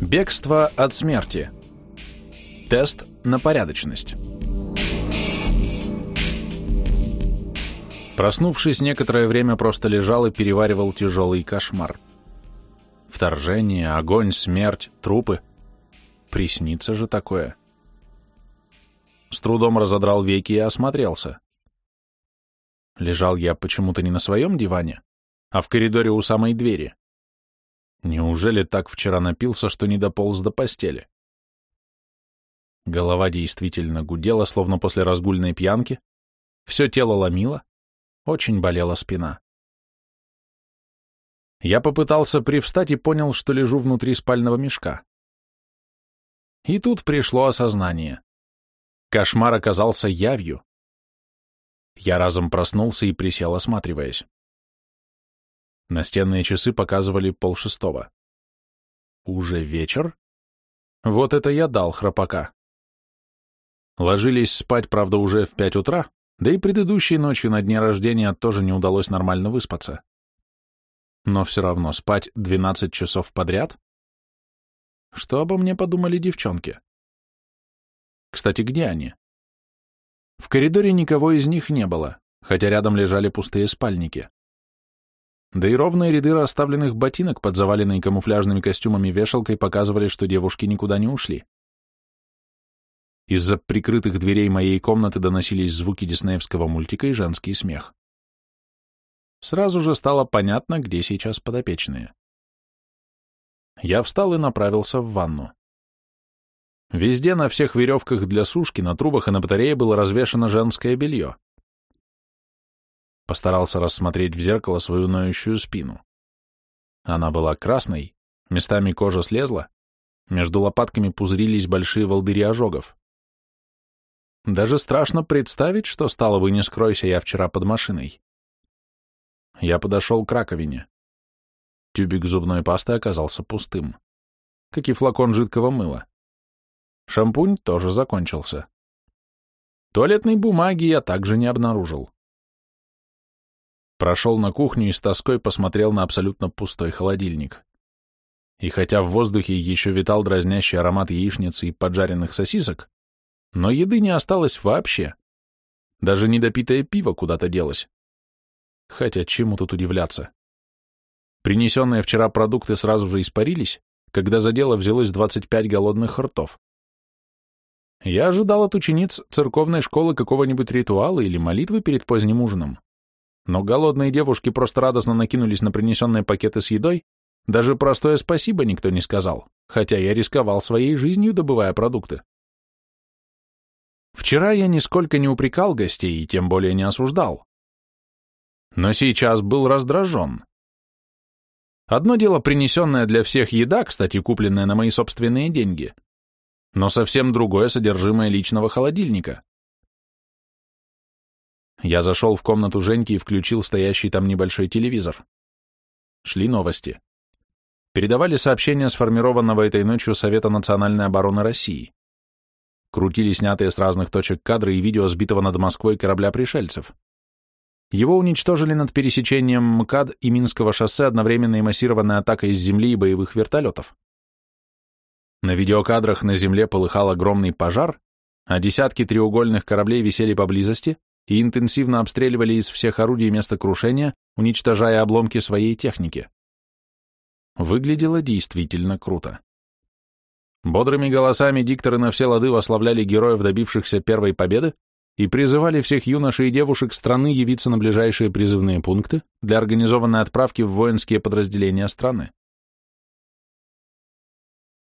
Бегство от смерти. Тест на порядочность. Проснувшись, некоторое время просто лежал и переваривал тяжелый кошмар. Вторжение, огонь, смерть, трупы. Приснится же такое. С трудом разодрал веки и осмотрелся. Лежал я почему-то не на своем диване, а в коридоре у самой двери. Неужели так вчера напился, что не дополз до постели? Голова действительно гудела, словно после разгульной пьянки. Все тело ломило, очень болела спина. Я попытался привстать и понял, что лежу внутри спального мешка. И тут пришло осознание. Кошмар оказался явью. Я разом проснулся и присел, осматриваясь. Настенные часы показывали полшестого. Уже вечер? Вот это я дал храпака. Ложились спать, правда, уже в пять утра, да и предыдущей ночью на дне рождения тоже не удалось нормально выспаться. Но все равно спать двенадцать часов подряд? Что обо мне подумали девчонки? Кстати, где они? В коридоре никого из них не было, хотя рядом лежали пустые спальники. Да и ровные ряды расставленных ботинок под заваленной камуфляжными костюмами вешалкой показывали, что девушки никуда не ушли. Из-за прикрытых дверей моей комнаты доносились звуки диснеевского мультика и женский смех. Сразу же стало понятно, где сейчас подопечные. Я встал и направился в ванну. Везде на всех веревках для сушки, на трубах и на батарее было развешано женское белье. Постарался рассмотреть в зеркало свою ноющую спину. Она была красной, местами кожа слезла, между лопатками пузырились большие волдыри ожогов. Даже страшно представить, что стало бы, не скройся я вчера под машиной. Я подошел к раковине. Тюбик зубной пасты оказался пустым, как и флакон жидкого мыла. Шампунь тоже закончился. Туалетной бумаги я также не обнаружил. Прошел на кухню и с тоской посмотрел на абсолютно пустой холодильник. И хотя в воздухе еще витал дразнящий аромат яичницы и поджаренных сосисок, но еды не осталось вообще. Даже недопитое пиво куда-то делось. Хотя чему тут удивляться? Принесенные вчера продукты сразу же испарились, когда за дело взялось 25 голодных ртов. Я ожидал от учениц церковной школы какого-нибудь ритуала или молитвы перед поздним ужином. Но голодные девушки просто радостно накинулись на принесенные пакеты с едой, даже простое спасибо никто не сказал, хотя я рисковал своей жизнью, добывая продукты. Вчера я нисколько не упрекал гостей и тем более не осуждал. Но сейчас был раздражен. Одно дело принесенная для всех еда, кстати, купленная на мои собственные деньги, но совсем другое содержимое личного холодильника. Я зашел в комнату Женьки и включил стоящий там небольшой телевизор. Шли новости. Передавали сообщения сформированного этой ночью Совета национальной обороны России. Крутили снятые с разных точек кадры и видео сбитого над Москвой корабля пришельцев. Его уничтожили над пересечением МКАД и Минского шоссе одновременной массированной атакой из земли и боевых вертолетов. На видеокадрах на земле полыхал огромный пожар, а десятки треугольных кораблей висели поблизости, и интенсивно обстреливали из всех орудий место крушения, уничтожая обломки своей техники. Выглядело действительно круто. Бодрыми голосами дикторы на все лады вославляли героев, добившихся первой победы, и призывали всех юношей и девушек страны явиться на ближайшие призывные пункты для организованной отправки в воинские подразделения страны.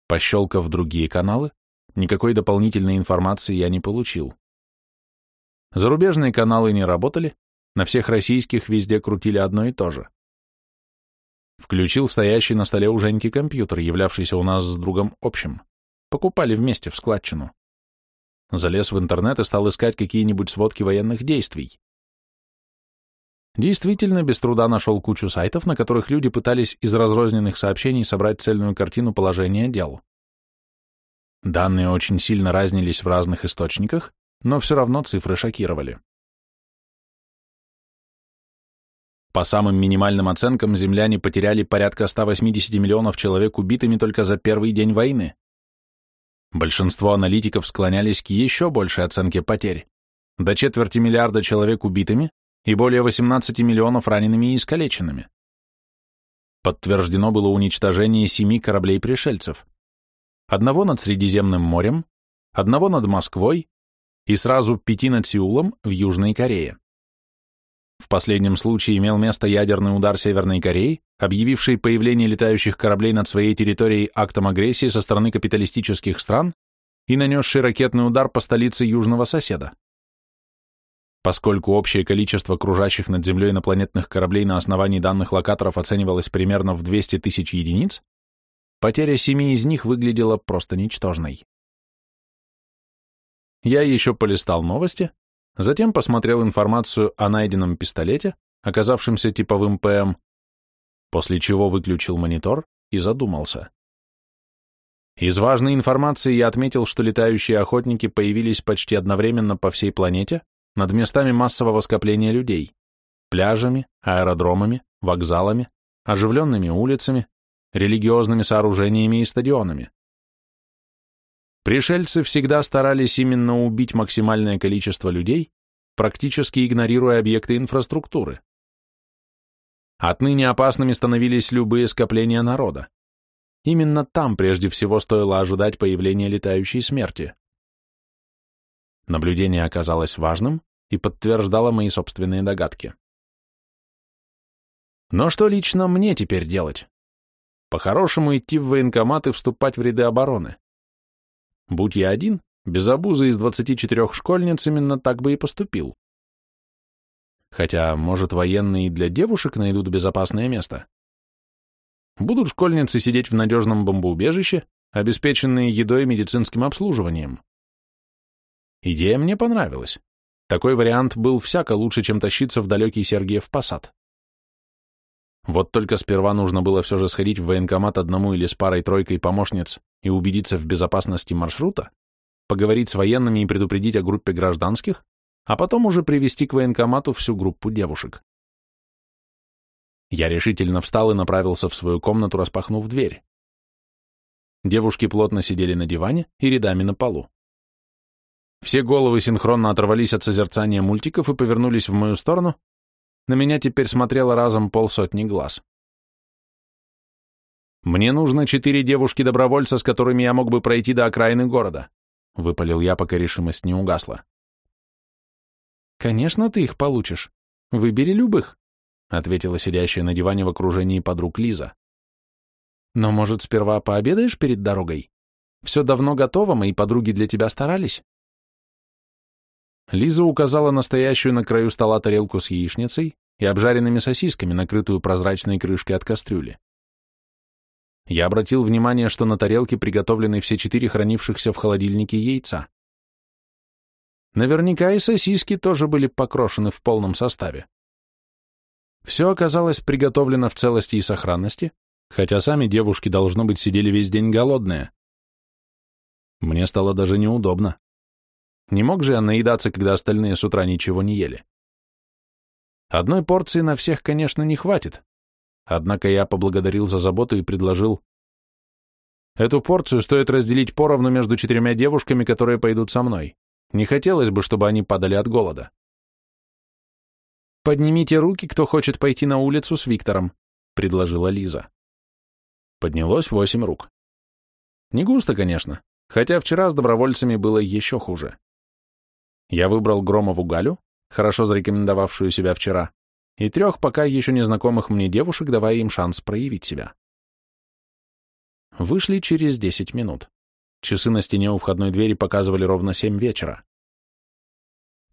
Пощелкав другие каналы, никакой дополнительной информации я не получил. Зарубежные каналы не работали, на всех российских везде крутили одно и то же. Включил стоящий на столе у Женьки компьютер, являвшийся у нас с другом общим. Покупали вместе в складчину. Залез в интернет и стал искать какие-нибудь сводки военных действий. Действительно, без труда нашел кучу сайтов, на которых люди пытались из разрозненных сообщений собрать цельную картину положения дел. Данные очень сильно разнились в разных источниках, но все равно цифры шокировали. По самым минимальным оценкам, земляне потеряли порядка 180 миллионов человек убитыми только за первый день войны. Большинство аналитиков склонялись к еще большей оценке потерь – до четверти миллиарда человек убитыми и более 18 миллионов ранеными и искалеченными. Подтверждено было уничтожение семи кораблей пришельцев. Одного над Средиземным морем, одного над Москвой и сразу пяти над Сеулом в Южной Корее. В последнем случае имел место ядерный удар Северной Кореи, объявивший появление летающих кораблей над своей территорией актом агрессии со стороны капиталистических стран и нанесший ракетный удар по столице южного соседа. Поскольку общее количество кружащих над Землей инопланетных кораблей на основании данных локаторов оценивалось примерно в 200 тысяч единиц, потеря семи из них выглядела просто ничтожной. Я еще полистал новости, Затем посмотрел информацию о найденном пистолете, оказавшемся типовым ПМ, после чего выключил монитор и задумался. Из важной информации я отметил, что летающие охотники появились почти одновременно по всей планете над местами массового скопления людей, пляжами, аэродромами, вокзалами, оживленными улицами, религиозными сооружениями и стадионами. Пришельцы всегда старались именно убить максимальное количество людей, практически игнорируя объекты инфраструктуры. Отныне опасными становились любые скопления народа. Именно там прежде всего стоило ожидать появления летающей смерти. Наблюдение оказалось важным и подтверждало мои собственные догадки. Но что лично мне теперь делать? По-хорошему идти в военкомат и вступать в ряды обороны. Будь я один, без обузы из 24 школьниц именно так бы и поступил. Хотя, может, военные и для девушек найдут безопасное место. Будут школьницы сидеть в надежном бомбоубежище, обеспеченные едой и медицинским обслуживанием. Идея мне понравилась. Такой вариант был всяко лучше, чем тащиться в далекий Сергиев Посад. Вот только сперва нужно было все же сходить в военкомат одному или с парой-тройкой помощниц и убедиться в безопасности маршрута, поговорить с военными и предупредить о группе гражданских, а потом уже привести к военкомату всю группу девушек. Я решительно встал и направился в свою комнату, распахнув дверь. Девушки плотно сидели на диване и рядами на полу. Все головы синхронно оторвались от созерцания мультиков и повернулись в мою сторону, на меня теперь смотрело разом полсотни глаз. «Мне нужно четыре девушки-добровольца, с которыми я мог бы пройти до окраины города», — выпалил я, пока решимость не угасла. «Конечно, ты их получишь. Выбери любых», — ответила сидящая на диване в окружении подруг Лиза. «Но, может, сперва пообедаешь перед дорогой? Все давно готово, мои подруги для тебя старались». Лиза указала настоящую на краю стола тарелку с яичницей и обжаренными сосисками, накрытую прозрачной крышкой от кастрюли. Я обратил внимание, что на тарелке приготовлены все четыре хранившихся в холодильнике яйца. Наверняка и сосиски тоже были покрошены в полном составе. Все оказалось приготовлено в целости и сохранности, хотя сами девушки, должно быть, сидели весь день голодные. Мне стало даже неудобно. Не мог же я наедаться, когда остальные с утра ничего не ели. Одной порции на всех, конечно, не хватит. Однако я поблагодарил за заботу и предложил. Эту порцию стоит разделить поровну между четырьмя девушками, которые пойдут со мной. Не хотелось бы, чтобы они падали от голода. «Поднимите руки, кто хочет пойти на улицу с Виктором», — предложила Лиза. Поднялось восемь рук. Не густо, конечно, хотя вчера с добровольцами было еще хуже. Я выбрал Громову Галю, хорошо зарекомендовавшую себя вчера, и трех пока еще незнакомых мне девушек, давая им шанс проявить себя. Вышли через десять минут. Часы на стене у входной двери показывали ровно семь вечера.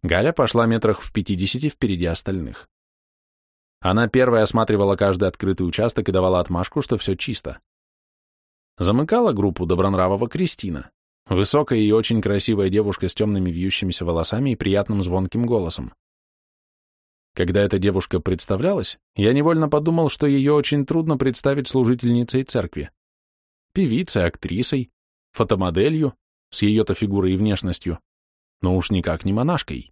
Галя пошла метрах в пятидесяти впереди остальных. Она первая осматривала каждый открытый участок и давала отмашку, что все чисто. Замыкала группу добронравого Кристина, Высокая и очень красивая девушка с темными вьющимися волосами и приятным звонким голосом. Когда эта девушка представлялась, я невольно подумал, что ее очень трудно представить служительницей церкви. Певицей, актрисой, фотомоделью, с ее-то фигурой и внешностью, но уж никак не монашкой.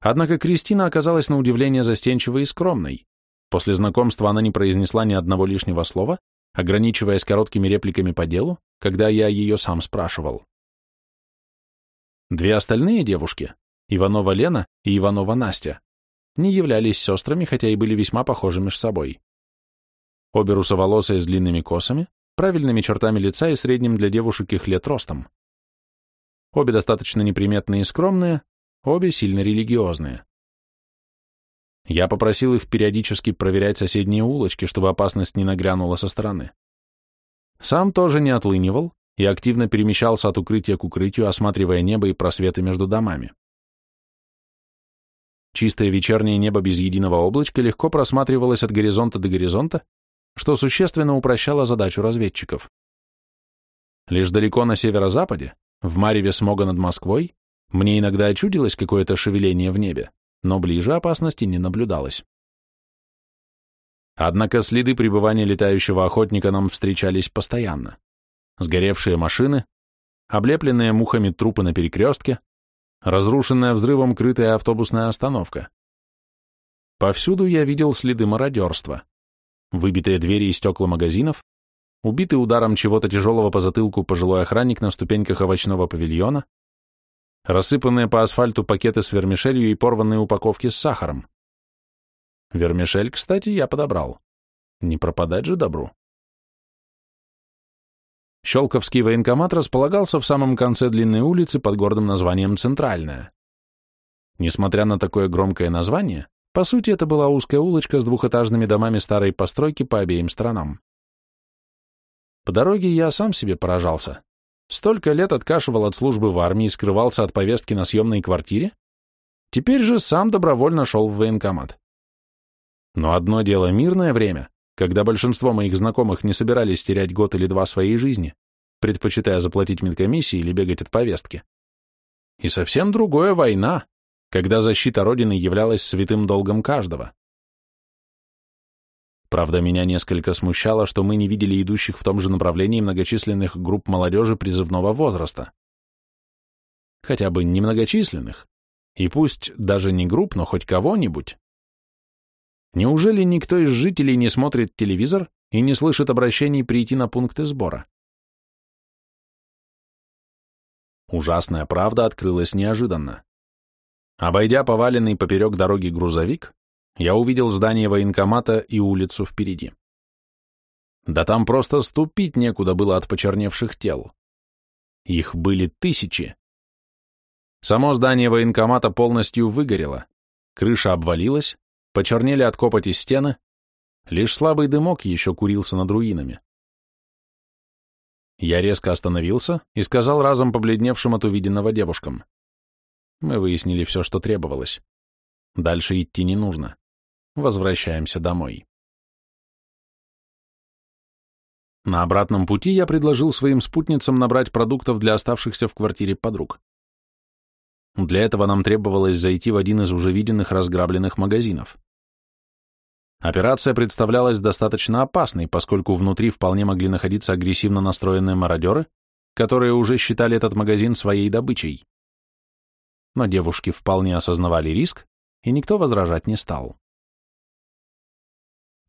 Однако Кристина оказалась на удивление застенчивой и скромной. После знакомства она не произнесла ни одного лишнего слова, ограничиваясь короткими репликами по делу, когда я ее сам спрашивал. Две остальные девушки, Иванова Лена и Иванова Настя, не являлись сестрами, хотя и были весьма похожи между собой. Обе русоволосые с длинными косами, правильными чертами лица и средним для девушек их лет ростом. Обе достаточно неприметные и скромные, обе сильно религиозные. Я попросил их периодически проверять соседние улочки, чтобы опасность не нагрянула со стороны. Сам тоже не отлынивал и активно перемещался от укрытия к укрытию, осматривая небо и просветы между домами. Чистое вечернее небо без единого облачка легко просматривалось от горизонта до горизонта, что существенно упрощало задачу разведчиков. Лишь далеко на северо-западе, в мареве смога над Москвой, мне иногда очудилось какое-то шевеление в небе но ближе опасности не наблюдалось. Однако следы пребывания летающего охотника нам встречались постоянно. Сгоревшие машины, облепленные мухами трупы на перекрестке, разрушенная взрывом крытая автобусная остановка. Повсюду я видел следы мародерства. Выбитые двери и стекла магазинов, убитый ударом чего-то тяжелого по затылку пожилой охранник на ступеньках овощного павильона, рассыпанные по асфальту пакеты с вермишелью и порванные упаковки с сахаром. Вермишель, кстати, я подобрал. Не пропадать же добру. Щелковский военкомат располагался в самом конце длинной улицы под гордым названием «Центральная». Несмотря на такое громкое название, по сути, это была узкая улочка с двухэтажными домами старой постройки по обеим сторонам. По дороге я сам себе поражался. Столько лет откашивал от службы в армии и скрывался от повестки на съемной квартире, теперь же сам добровольно шел в военкомат. Но одно дело мирное время, когда большинство моих знакомых не собирались терять год или два своей жизни, предпочитая заплатить медкомиссии или бегать от повестки. И совсем другое война, когда защита Родины являлась святым долгом каждого. Правда, меня несколько смущало, что мы не видели идущих в том же направлении многочисленных групп молодежи призывного возраста. Хотя бы немногочисленных, и пусть даже не групп, но хоть кого-нибудь. Неужели никто из жителей не смотрит телевизор и не слышит обращений прийти на пункты сбора? Ужасная правда открылась неожиданно. Обойдя поваленный поперек дороги грузовик, я увидел здание военкомата и улицу впереди. Да там просто ступить некуда было от почерневших тел. Их были тысячи. Само здание военкомата полностью выгорело, крыша обвалилась, почернели от копоти стены, лишь слабый дымок еще курился над руинами. Я резко остановился и сказал разом побледневшим от увиденного девушкам. Мы выяснили все, что требовалось. Дальше идти не нужно. Возвращаемся домой. На обратном пути я предложил своим спутницам набрать продуктов для оставшихся в квартире подруг. Для этого нам требовалось зайти в один из уже виденных разграбленных магазинов. Операция представлялась достаточно опасной, поскольку внутри вполне могли находиться агрессивно настроенные мародеры, которые уже считали этот магазин своей добычей. Но девушки вполне осознавали риск, и никто возражать не стал.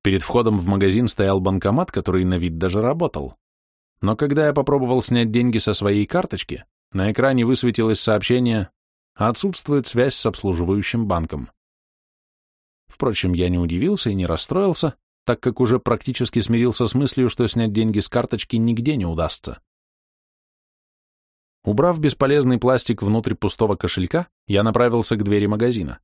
Перед входом в магазин стоял банкомат, который на вид даже работал. Но когда я попробовал снять деньги со своей карточки, на экране высветилось сообщение «Отсутствует связь с обслуживающим банком». Впрочем, я не удивился и не расстроился, так как уже практически смирился с мыслью, что снять деньги с карточки нигде не удастся. Убрав бесполезный пластик внутрь пустого кошелька, я направился к двери магазина.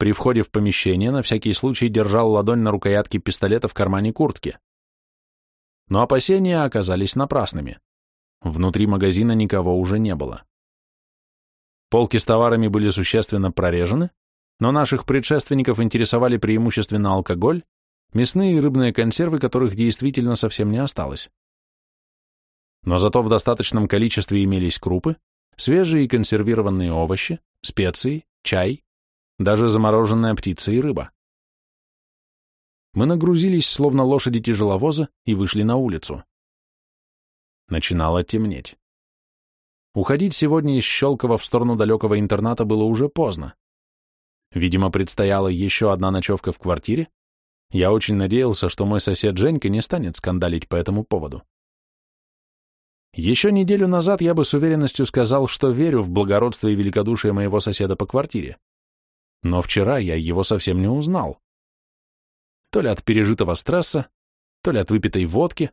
При входе в помещение на всякий случай держал ладонь на рукоятке пистолета в кармане куртки. Но опасения оказались напрасными. Внутри магазина никого уже не было. Полки с товарами были существенно прорежены, но наших предшественников интересовали преимущественно алкоголь, мясные и рыбные консервы, которых действительно совсем не осталось. Но зато в достаточном количестве имелись крупы, свежие и консервированные овощи, специи, чай, даже замороженная птица и рыба. Мы нагрузились, словно лошади тяжеловоза, и вышли на улицу. Начинало темнеть. Уходить сегодня из Щелкова в сторону далекого интерната было уже поздно. Видимо, предстояла еще одна ночевка в квартире. Я очень надеялся, что мой сосед Женька не станет скандалить по этому поводу. Еще неделю назад я бы с уверенностью сказал, что верю в благородство и великодушие моего соседа по квартире. Но вчера я его совсем не узнал. То ли от пережитого стресса, то ли от выпитой водки,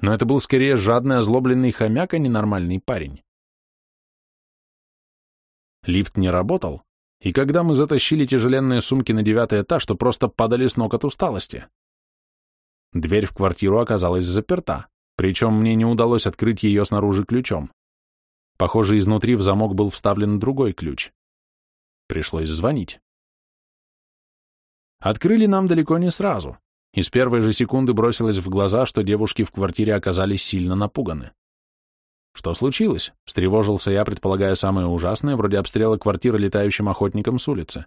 но это был скорее жадный, озлобленный хомяк, а не нормальный парень. Лифт не работал, и когда мы затащили тяжеленные сумки на девятый этаж, то просто падали с ног от усталости. Дверь в квартиру оказалась заперта, причем мне не удалось открыть ее снаружи ключом. Похоже, изнутри в замок был вставлен другой ключ. Пришлось звонить. Открыли нам далеко не сразу, и с первой же секунды бросилось в глаза, что девушки в квартире оказались сильно напуганы. Что случилось? Встревожился я, предполагая самое ужасное, вроде обстрела квартиры летающим охотником с улицы.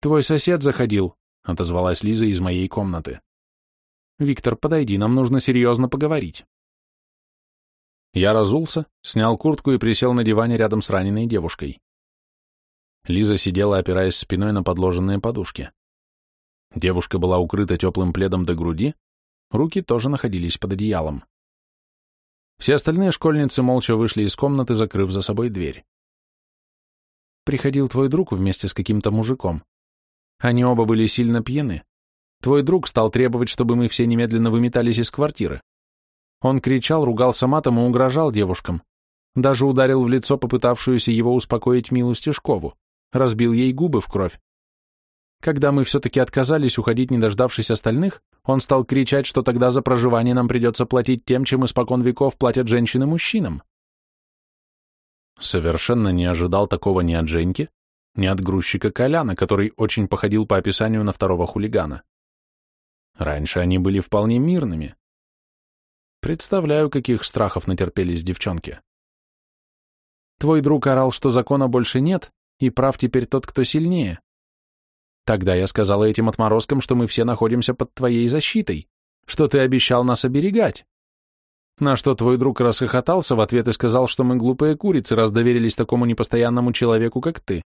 «Твой сосед заходил», — отозвалась Лиза из моей комнаты. «Виктор, подойди, нам нужно серьезно поговорить». Я разулся, снял куртку и присел на диване рядом с раненой девушкой. Лиза сидела, опираясь спиной на подложенные подушки. Девушка была укрыта теплым пледом до груди, руки тоже находились под одеялом. Все остальные школьницы молча вышли из комнаты, закрыв за собой дверь. Приходил твой друг вместе с каким-то мужиком. Они оба были сильно пьяны. Твой друг стал требовать, чтобы мы все немедленно выметались из квартиры. Он кричал, ругался матом и угрожал девушкам. Даже ударил в лицо попытавшуюся его успокоить Милу Стешкову разбил ей губы в кровь. Когда мы все-таки отказались уходить, не дождавшись остальных, он стал кричать, что тогда за проживание нам придется платить тем, чем испокон веков платят женщины мужчинам. Совершенно не ожидал такого ни от Женьки, ни от грузчика Коляна, который очень походил по описанию на второго хулигана. Раньше они были вполне мирными. Представляю, каких страхов натерпелись девчонки. Твой друг орал, что закона больше нет, и прав теперь тот, кто сильнее. Тогда я сказала этим отморозкам, что мы все находимся под твоей защитой, что ты обещал нас оберегать. На что твой друг расхохотался в ответ и сказал, что мы глупые курицы, раз доверились такому непостоянному человеку, как ты.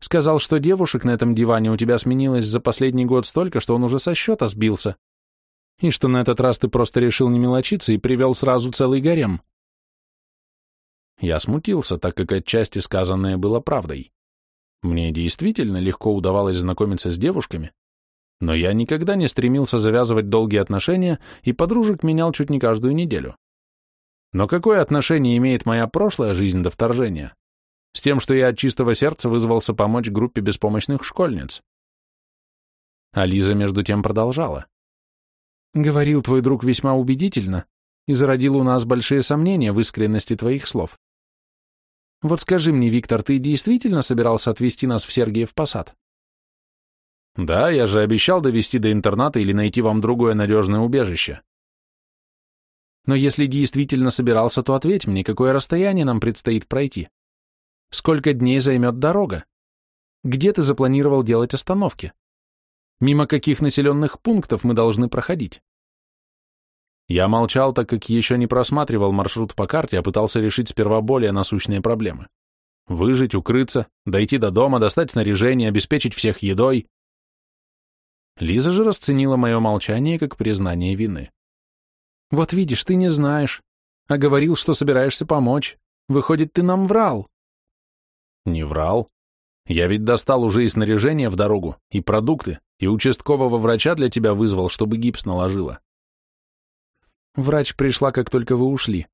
Сказал, что девушек на этом диване у тебя сменилось за последний год столько, что он уже со счета сбился. И что на этот раз ты просто решил не мелочиться и привел сразу целый гарем. Я смутился, так как отчасти сказанное было правдой. Мне действительно легко удавалось знакомиться с девушками, но я никогда не стремился завязывать долгие отношения и подружек менял чуть не каждую неделю. Но какое отношение имеет моя прошлая жизнь до вторжения? С тем, что я от чистого сердца вызвался помочь группе беспомощных школьниц. А между тем продолжала. «Говорил твой друг весьма убедительно и зародил у нас большие сомнения в искренности твоих слов. Вот скажи мне, Виктор, ты действительно собирался отвезти нас в Сергиев Посад? Да, я же обещал довести до интерната или найти вам другое надежное убежище. Но если действительно собирался, то ответь мне, какое расстояние нам предстоит пройти? Сколько дней займет дорога? Где ты запланировал делать остановки? Мимо каких населенных пунктов мы должны проходить? Я молчал, так как еще не просматривал маршрут по карте, а пытался решить сперва более насущные проблемы. Выжить, укрыться, дойти до дома, достать снаряжение, обеспечить всех едой. Лиза же расценила мое молчание как признание вины. «Вот видишь, ты не знаешь, а говорил, что собираешься помочь. Выходит, ты нам врал». «Не врал. Я ведь достал уже и снаряжение в дорогу, и продукты, и участкового врача для тебя вызвал, чтобы гипс наложила. Врач пришла, как только вы ушли.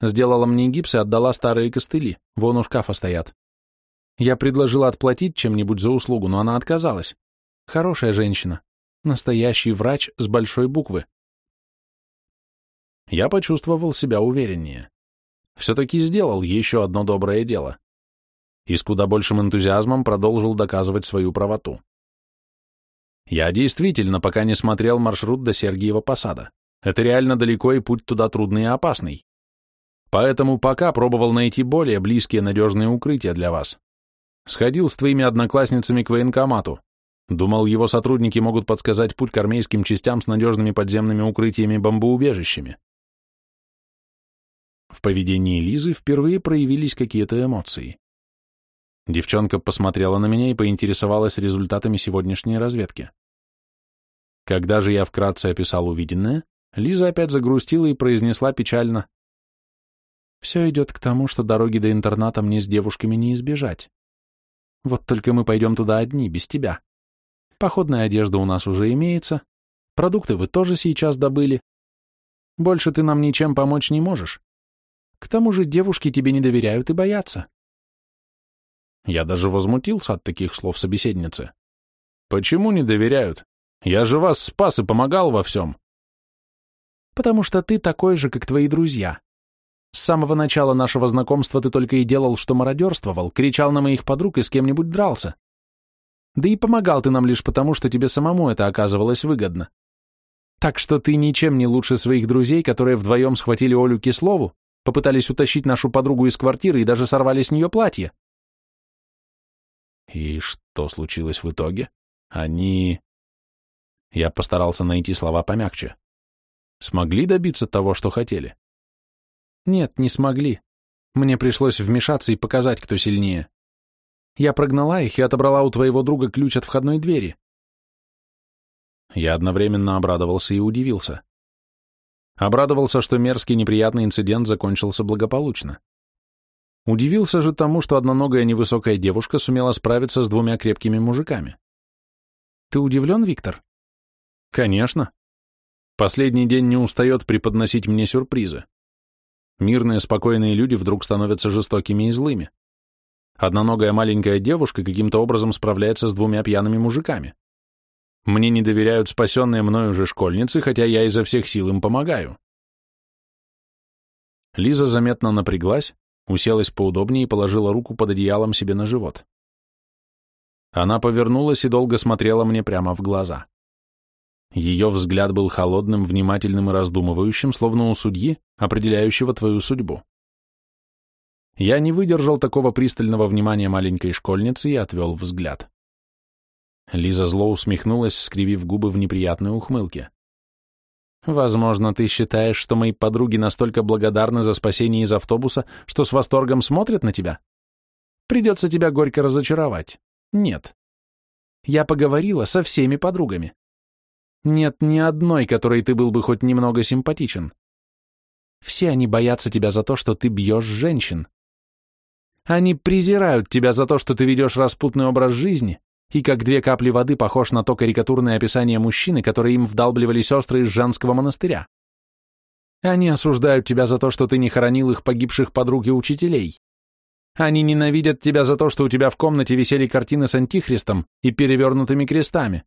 Сделала мне гипс и отдала старые костыли, вон у шкафа стоят. Я предложила отплатить чем-нибудь за услугу, но она отказалась. Хорошая женщина. Настоящий врач с большой буквы. Я почувствовал себя увереннее. Все-таки сделал еще одно доброе дело. И с куда большим энтузиазмом продолжил доказывать свою правоту. Я действительно пока не смотрел маршрут до Сергиева посада. Это реально далеко и путь туда трудный и опасный. Поэтому пока пробовал найти более близкие надежные укрытия для вас. Сходил с твоими одноклассницами к военкомату. Думал, его сотрудники могут подсказать путь к армейским частям с надежными подземными укрытиями-бомбоубежищами. В поведении Лизы впервые проявились какие-то эмоции. Девчонка посмотрела на меня и поинтересовалась результатами сегодняшней разведки. Когда же я вкратце описал увиденное, Лиза опять загрустила и произнесла печально. «Все идет к тому, что дороги до интерната мне с девушками не избежать. Вот только мы пойдем туда одни, без тебя. Походная одежда у нас уже имеется, продукты вы тоже сейчас добыли. Больше ты нам ничем помочь не можешь. К тому же девушки тебе не доверяют и боятся». Я даже возмутился от таких слов собеседницы. «Почему не доверяют? Я же вас спас и помогал во всем потому что ты такой же, как твои друзья. С самого начала нашего знакомства ты только и делал, что мародерствовал, кричал на моих подруг и с кем-нибудь дрался. Да и помогал ты нам лишь потому, что тебе самому это оказывалось выгодно. Так что ты ничем не лучше своих друзей, которые вдвоем схватили Олю Кислову, попытались утащить нашу подругу из квартиры и даже сорвали с нее платье. И что случилось в итоге? Они... Я постарался найти слова помягче. Смогли добиться того, что хотели? Нет, не смогли. Мне пришлось вмешаться и показать, кто сильнее. Я прогнала их и отобрала у твоего друга ключ от входной двери. Я одновременно обрадовался и удивился. Обрадовался, что мерзкий неприятный инцидент закончился благополучно. Удивился же тому, что одноногая невысокая девушка сумела справиться с двумя крепкими мужиками. Ты удивлен, Виктор? Конечно. Последний день не устает преподносить мне сюрпризы. Мирные, спокойные люди вдруг становятся жестокими и злыми. Одноногая маленькая девушка каким-то образом справляется с двумя пьяными мужиками. Мне не доверяют спасенные мною уже школьницы, хотя я изо всех сил им помогаю. Лиза заметно напряглась, уселась поудобнее и положила руку под одеялом себе на живот. Она повернулась и долго смотрела мне прямо в глаза. Ее взгляд был холодным, внимательным и раздумывающим, словно у судьи, определяющего твою судьбу. Я не выдержал такого пристального внимания маленькой школьницы и отвел взгляд. Лиза зло усмехнулась, скривив губы в неприятной ухмылке. «Возможно, ты считаешь, что мои подруги настолько благодарны за спасение из автобуса, что с восторгом смотрят на тебя? Придется тебя горько разочаровать. Нет. Я поговорила со всеми подругами. Нет ни одной, которой ты был бы хоть немного симпатичен. Все они боятся тебя за то, что ты бьешь женщин. Они презирают тебя за то, что ты ведешь распутный образ жизни и как две капли воды похож на то карикатурное описание мужчины, которое им вдалбливали сестры из женского монастыря. Они осуждают тебя за то, что ты не хоронил их погибших подруг и учителей. Они ненавидят тебя за то, что у тебя в комнате висели картины с антихристом и перевернутыми крестами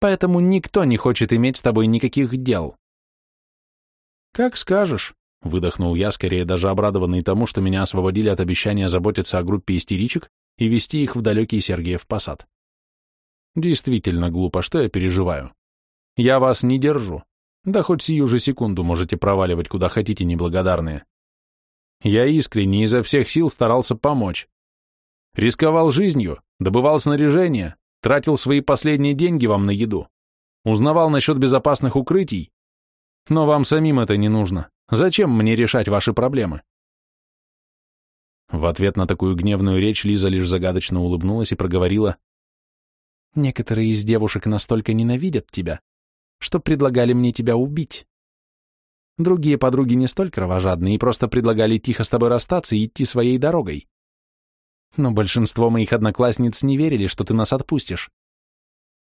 поэтому никто не хочет иметь с тобой никаких дел. Как скажешь, выдохнул я, скорее даже обрадованный тому, что меня освободили от обещания заботиться о группе истеричек и вести их в далекий Сергеев Посад. Действительно глупо, что я переживаю. Я вас не держу. Да хоть сию же секунду можете проваливать куда хотите, неблагодарные. Я искренне изо всех сил старался помочь. Рисковал жизнью, добывал снаряжение, Тратил свои последние деньги вам на еду. Узнавал насчет безопасных укрытий. Но вам самим это не нужно. Зачем мне решать ваши проблемы? В ответ на такую гневную речь Лиза лишь загадочно улыбнулась и проговорила. Некоторые из девушек настолько ненавидят тебя, что предлагали мне тебя убить. Другие подруги не столь кровожадные и просто предлагали тихо с тобой расстаться и идти своей дорогой но большинство моих одноклассниц не верили, что ты нас отпустишь.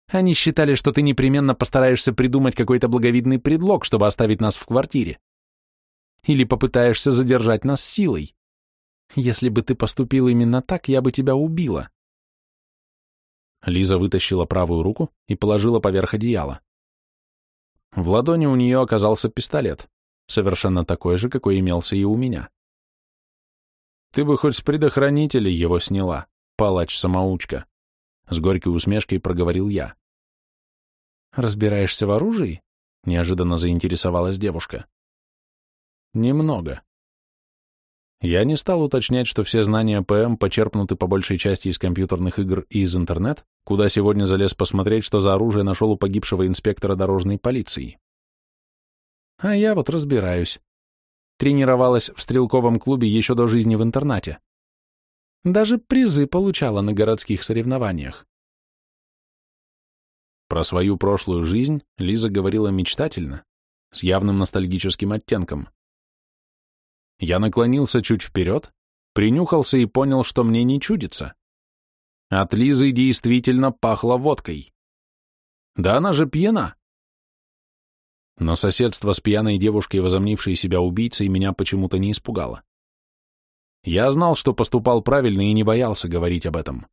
Они считали, что ты непременно постараешься придумать какой-то благовидный предлог, чтобы оставить нас в квартире. Или попытаешься задержать нас силой. Если бы ты поступил именно так, я бы тебя убила. Лиза вытащила правую руку и положила поверх одеяла. В ладони у нее оказался пистолет, совершенно такой же, какой имелся и у меня. Ты бы хоть с предохранителя его сняла, палач-самоучка. С горькой усмешкой проговорил я. Разбираешься в оружии? Неожиданно заинтересовалась девушка. Немного. Я не стал уточнять, что все знания ПМ почерпнуты по большей части из компьютерных игр и из интернет, куда сегодня залез посмотреть, что за оружие нашел у погибшего инспектора дорожной полиции. А я вот разбираюсь. Тренировалась в стрелковом клубе еще до жизни в интернате. Даже призы получала на городских соревнованиях. Про свою прошлую жизнь Лиза говорила мечтательно, с явным ностальгическим оттенком. Я наклонился чуть вперед, принюхался и понял, что мне не чудится. От Лизы действительно пахло водкой. Да она же пьяна. Но соседство с пьяной девушкой, возомнившей себя убийцей, меня почему-то не испугало. Я знал, что поступал правильно и не боялся говорить об этом.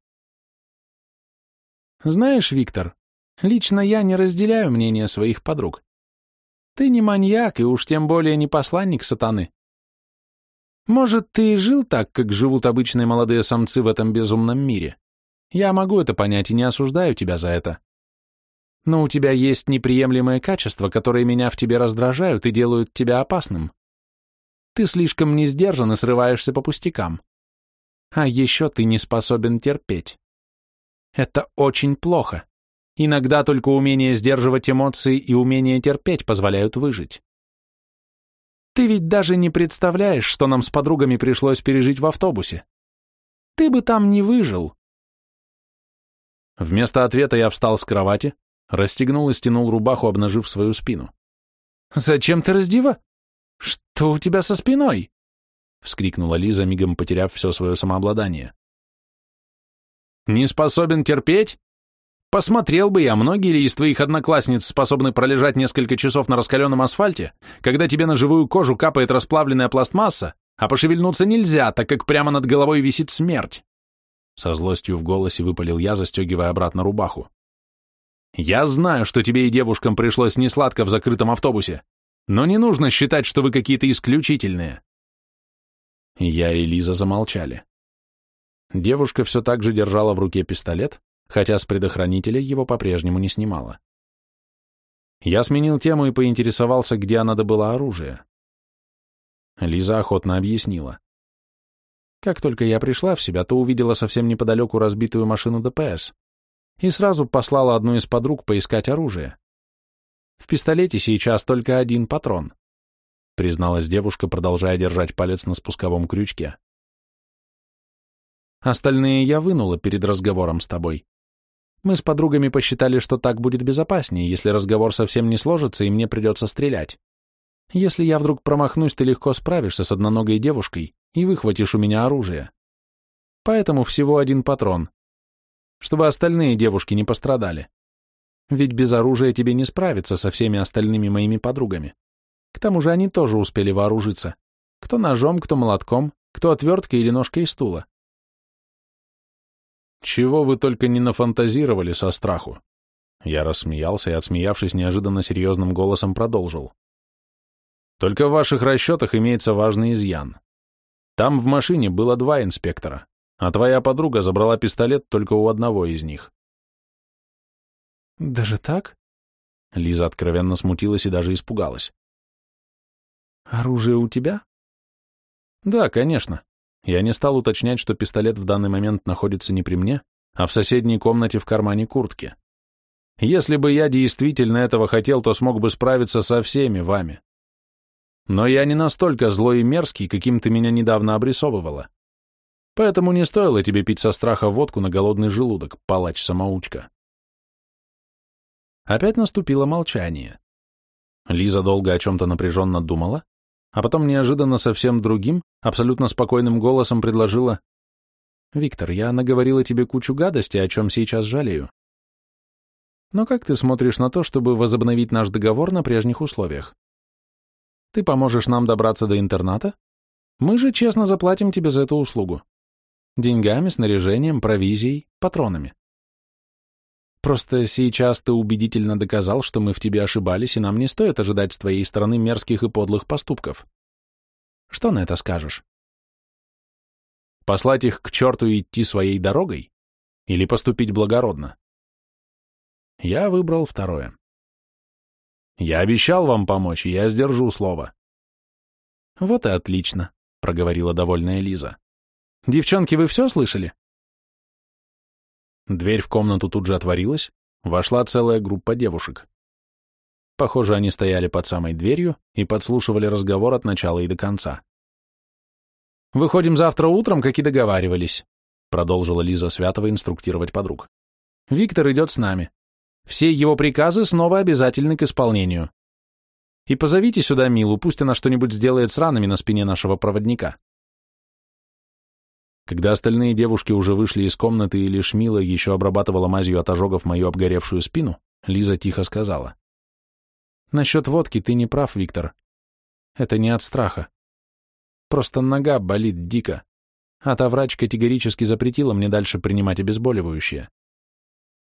Знаешь, Виктор, лично я не разделяю мнение своих подруг. Ты не маньяк и уж тем более не посланник сатаны. Может, ты и жил так, как живут обычные молодые самцы в этом безумном мире. Я могу это понять и не осуждаю тебя за это. Но у тебя есть неприемлемые качества, которые меня в тебе раздражают и делают тебя опасным. Ты слишком не сдержан и срываешься по пустякам. А еще ты не способен терпеть. Это очень плохо. Иногда только умение сдерживать эмоции и умение терпеть позволяют выжить. Ты ведь даже не представляешь, что нам с подругами пришлось пережить в автобусе. Ты бы там не выжил. Вместо ответа я встал с кровати, расстегнул и стянул рубаху, обнажив свою спину. «Зачем ты раздева? Что у тебя со спиной?» — вскрикнула Лиза, мигом потеряв все свое самообладание. «Не способен терпеть? Посмотрел бы я, многие ли из твоих одноклассниц способны пролежать несколько часов на раскаленном асфальте, когда тебе на живую кожу капает расплавленная пластмасса, а пошевельнуться нельзя, так как прямо над головой висит смерть?» Со злостью в голосе выпалил я, застегивая обратно рубаху. «Я знаю, что тебе и девушкам пришлось несладко в закрытом автобусе, но не нужно считать, что вы какие-то исключительные». Я и Лиза замолчали. Девушка все так же держала в руке пистолет, хотя с предохранителя его по-прежнему не снимала. Я сменил тему и поинтересовался, где она добыла оружие. Лиза охотно объяснила. Как только я пришла в себя, то увидела совсем неподалеку разбитую машину ДПС и сразу послала одну из подруг поискать оружие. В пистолете сейчас только один патрон, призналась девушка, продолжая держать палец на спусковом крючке. Остальные я вынула перед разговором с тобой. Мы с подругами посчитали, что так будет безопаснее, если разговор совсем не сложится и мне придется стрелять. Если я вдруг промахнусь, ты легко справишься с одноногой девушкой и выхватишь у меня оружие. Поэтому всего один патрон, чтобы остальные девушки не пострадали. Ведь без оружия тебе не справиться со всеми остальными моими подругами. К тому же они тоже успели вооружиться. Кто ножом, кто молотком, кто отверткой или ножкой стула. Чего вы только не нафантазировали со страху. Я рассмеялся и, отсмеявшись неожиданно серьезным голосом, продолжил. Только в ваших расчетах имеется важный изъян. Там в машине было два инспектора, а твоя подруга забрала пистолет только у одного из них. Даже так? Лиза откровенно смутилась и даже испугалась. Оружие у тебя? Да, конечно. Я не стал уточнять, что пистолет в данный момент находится не при мне, а в соседней комнате в кармане куртки. Если бы я действительно этого хотел, то смог бы справиться со всеми вами. Но я не настолько злой и мерзкий, каким ты меня недавно обрисовывала. Поэтому не стоило тебе пить со страха водку на голодный желудок, палач-самоучка. Опять наступило молчание. Лиза долго о чем-то напряженно думала, а потом неожиданно совсем другим, абсолютно спокойным голосом предложила «Виктор, я наговорила тебе кучу гадости, о чем сейчас жалею. Но как ты смотришь на то, чтобы возобновить наш договор на прежних условиях? Ты поможешь нам добраться до интерната? Мы же честно заплатим тебе за эту услугу. Деньгами, снаряжением, провизией, патронами. Просто сейчас ты убедительно доказал, что мы в тебе ошибались, и нам не стоит ожидать с твоей стороны мерзких и подлых поступков. Что на это скажешь? Послать их к черту и идти своей дорогой? Или поступить благородно? Я выбрал второе. Я обещал вам помочь, и я сдержу слово. Вот и отлично, проговорила довольная Лиза. Девчонки, вы все слышали? Дверь в комнату тут же отворилась, вошла целая группа девушек. Похоже, они стояли под самой дверью и подслушивали разговор от начала и до конца. «Выходим завтра утром, как и договаривались», продолжила Лиза Святова инструктировать подруг. Виктор идет с нами. Все его приказы снова обязательны к исполнению. И позовите сюда Милу, пусть она что-нибудь сделает с ранами на спине нашего проводника. Когда остальные девушки уже вышли из комнаты и лишь Мила еще обрабатывала мазью от ожогов мою обгоревшую спину, Лиза тихо сказала. «Насчет водки ты не прав, Виктор. Это не от страха. Просто нога болит дико, а та врач категорически запретила мне дальше принимать обезболивающее.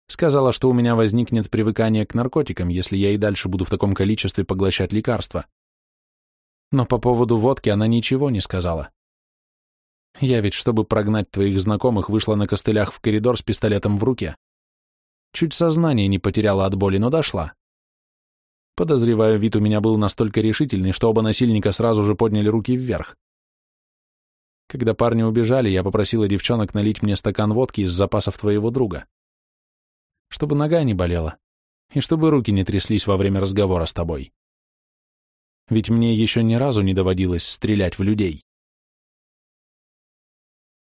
Сказала, что у меня возникнет привыкание к наркотикам, если я и дальше буду в таком количестве поглощать лекарства. Но по поводу водки она ничего не сказала. Я ведь, чтобы прогнать твоих знакомых, вышла на костылях в коридор с пистолетом в руке. Чуть сознание не потеряла от боли, но дошла. Подозреваю, вид у меня был настолько решительный, что оба насильника сразу же подняли руки вверх. Когда парни убежали, я попросила девчонок налить мне стакан водки из запасов твоего друга. Чтобы нога не болела, и чтобы руки не тряслись во время разговора с тобой. Ведь мне еще ни разу не доводилось стрелять в людей.